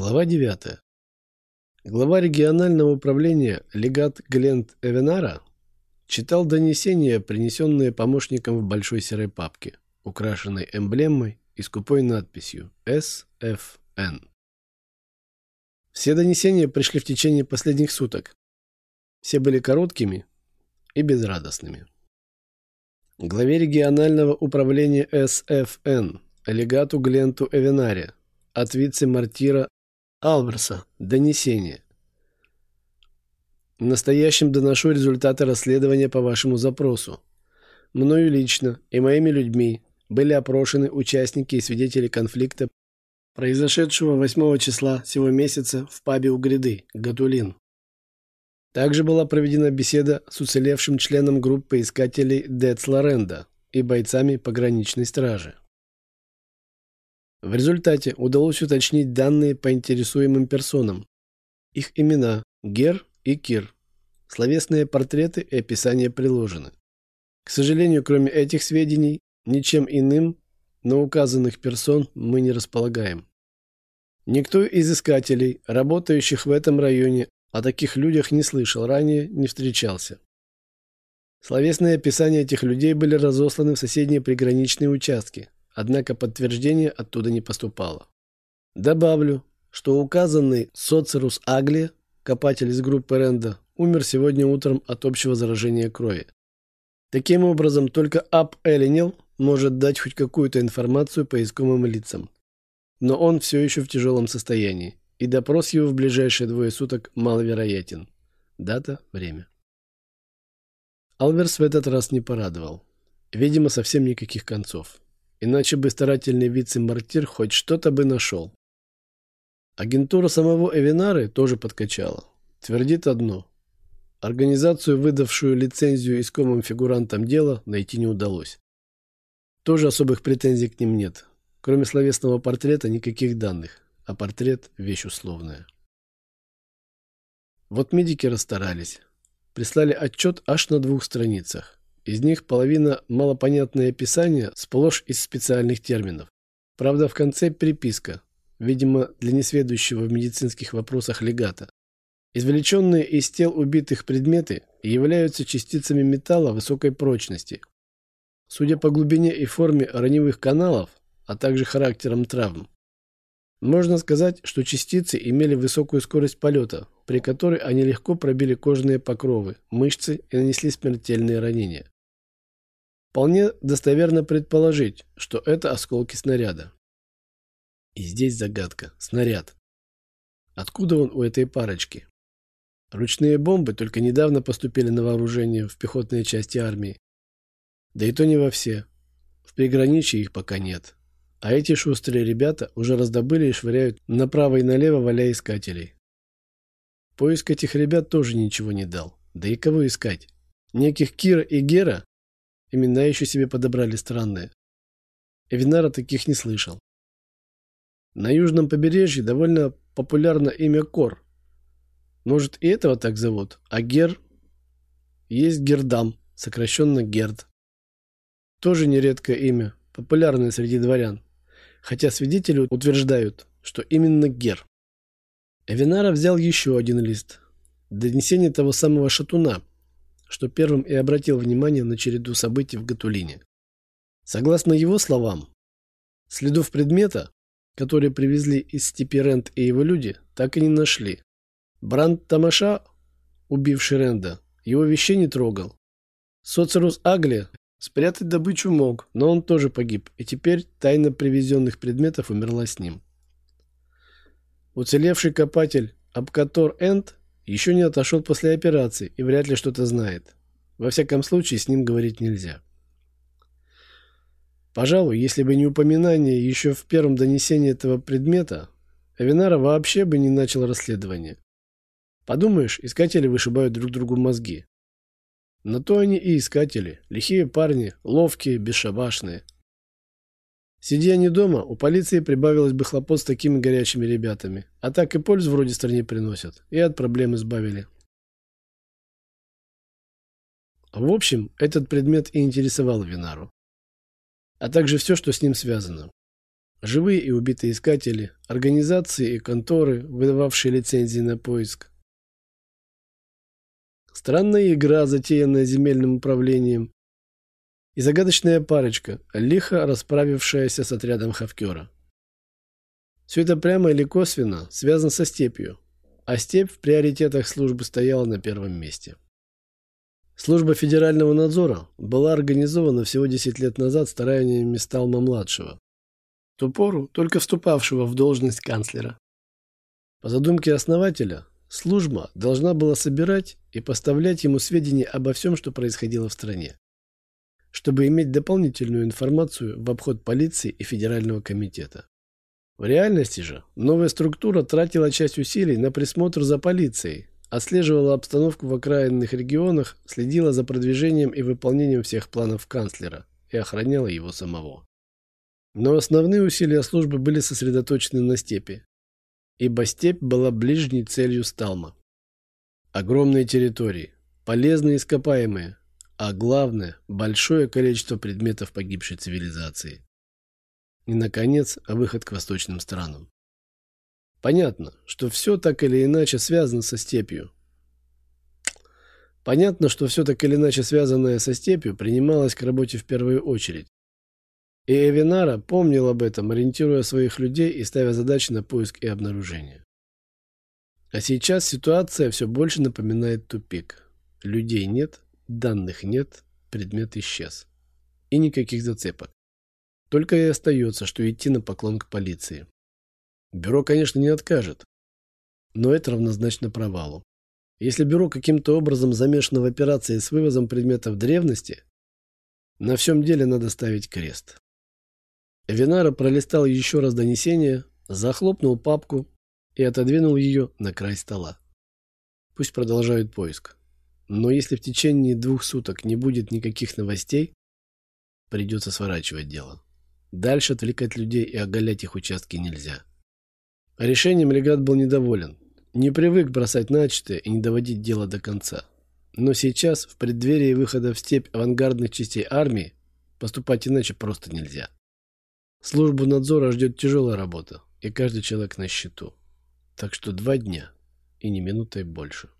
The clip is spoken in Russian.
Глава 9. Глава регионального управления легат Глент Эвенара читал донесения, принесенные помощником в большой серой папке, украшенной эмблемой и скупой надписью «СФН». Все донесения пришли в течение последних суток. Все были короткими и безрадостными. Главе регионального управления СФН, легату Гленту Эвенаре, от вице-мартира Алверса. Донесение. Настоящим доношу результаты расследования по вашему запросу. Мною лично и моими людьми были опрошены участники и свидетели конфликта, произошедшего 8 числа сего месяца в пабе у гряды, Гатулин. Также была проведена беседа с уцелевшим членом группы искателей Дец Лоренда и бойцами пограничной стражи. В результате удалось уточнить данные по интересуемым персонам. Их имена Гер и Кир. Словесные портреты и описания приложены. К сожалению, кроме этих сведений, ничем иным на указанных персон мы не располагаем. Никто из искателей, работающих в этом районе, о таких людях не слышал ранее, не встречался. Словесные описания этих людей были разосланы в соседние приграничные участки, однако подтверждение оттуда не поступало. Добавлю, что указанный Соцерус Агли, копатель из группы Ренда, умер сегодня утром от общего заражения крови. Таким образом, только Ап Эленил может дать хоть какую-то информацию по искомым лицам. Но он все еще в тяжелом состоянии, и допрос его в ближайшие двое суток маловероятен. Дата, время. Алверс в этот раз не порадовал. Видимо, совсем никаких концов. Иначе бы старательный вице-мартир хоть что-то бы нашел. Агентура самого Эвинары тоже подкачала. Твердит одно. Организацию, выдавшую лицензию искомым фигурантам дела, найти не удалось. Тоже особых претензий к ним нет. Кроме словесного портрета никаких данных, а портрет – вещь условная. Вот медики расстарались. Прислали отчет аж на двух страницах. Из них половина малопонятное описание, сплошь из специальных терминов. Правда, в конце приписка, видимо, для несведущего в медицинских вопросах легата. Извлеченные из тел убитых предметы являются частицами металла высокой прочности. Судя по глубине и форме раневых каналов, а также характерам травм, можно сказать, что частицы имели высокую скорость полета, при которой они легко пробили кожные покровы, мышцы и нанесли смертельные ранения. Вполне достоверно предположить, что это осколки снаряда. И здесь загадка. Снаряд. Откуда он у этой парочки? Ручные бомбы только недавно поступили на вооружение в пехотные части армии. Да и то не во все. В приграничье их пока нет. А эти шустрые ребята уже раздобыли и швыряют направо и налево валя искателей. Поиск этих ребят тоже ничего не дал. Да и кого искать? Неких Кира и Гера Имена еще себе подобрали странные. Эвинара таких не слышал. На южном побережье довольно популярно имя Кор. Может, и этого так зовут, а Гер... Есть Гердам, сокращенно Герд. Тоже нередкое имя, популярное среди дворян. Хотя свидетели утверждают, что именно Гер. Эвинара взял еще один лист. Донесение того самого шатуна, что первым и обратил внимание на череду событий в Гатулине. Согласно его словам, следов предмета, которые привезли из степи Рент и его люди, так и не нашли. Бранд Тамаша, убивший Ренда, его вещей не трогал. Соцерус Агли спрятать добычу мог, но он тоже погиб, и теперь тайна привезенных предметов умерла с ним. Уцелевший копатель Абкатор Энд еще не отошел после операции и вряд ли что-то знает. Во всяком случае, с ним говорить нельзя. Пожалуй, если бы не упоминание еще в первом донесении этого предмета, Авинара вообще бы не начал расследование. Подумаешь, искатели вышибают друг другу мозги. На то они и искатели, лихие парни, ловкие, бесшабашные. Сидя не дома, у полиции прибавилось бы хлопот с такими горячими ребятами. А так и пользу вроде стране приносят. И от проблем избавили. В общем, этот предмет и интересовал Винару. А также все, что с ним связано. живые и убитые искатели, организации и конторы, выдававшие лицензии на поиск. Странная игра, затеянная земельным управлением, и загадочная парочка, лихо расправившаяся с отрядом Хавкера. Все это прямо или косвенно связано со степью, а степь в приоритетах службы стояла на первом месте. Служба федерального надзора была организована всего 10 лет назад стараниями Сталма-младшего, в ту пору только вступавшего в должность канцлера. По задумке основателя, служба должна была собирать и поставлять ему сведения обо всем, что происходило в стране чтобы иметь дополнительную информацию в обход полиции и Федерального комитета. В реальности же новая структура тратила часть усилий на присмотр за полицией, отслеживала обстановку в окраинных регионах, следила за продвижением и выполнением всех планов канцлера и охраняла его самого. Но основные усилия службы были сосредоточены на степи, ибо степь была ближней целью Сталма. Огромные территории, полезные ископаемые, а главное – большое количество предметов погибшей цивилизации. И, наконец, выход к восточным странам. Понятно, что все так или иначе связано со степью. Понятно, что все так или иначе связанное со степью принималось к работе в первую очередь. И Эвинара помнил об этом, ориентируя своих людей и ставя задачи на поиск и обнаружение. А сейчас ситуация все больше напоминает тупик. Людей нет, Данных нет, предмет исчез. И никаких зацепок. Только и остается, что идти на поклон к полиции. Бюро, конечно, не откажет, но это равнозначно провалу. Если бюро каким-то образом замешано в операции с вывозом предметов древности, на всем деле надо ставить крест. Винара пролистал еще раз донесение, захлопнул папку и отодвинул ее на край стола. Пусть продолжают поиск. Но если в течение двух суток не будет никаких новостей, придется сворачивать дело. Дальше отвлекать людей и оголять их участки нельзя. Решением легат был недоволен. Не привык бросать начатое и не доводить дело до конца. Но сейчас, в преддверии выхода в степь авангардных частей армии, поступать иначе просто нельзя. Службу надзора ждет тяжелая работа, и каждый человек на счету. Так что два дня, и не минутой больше.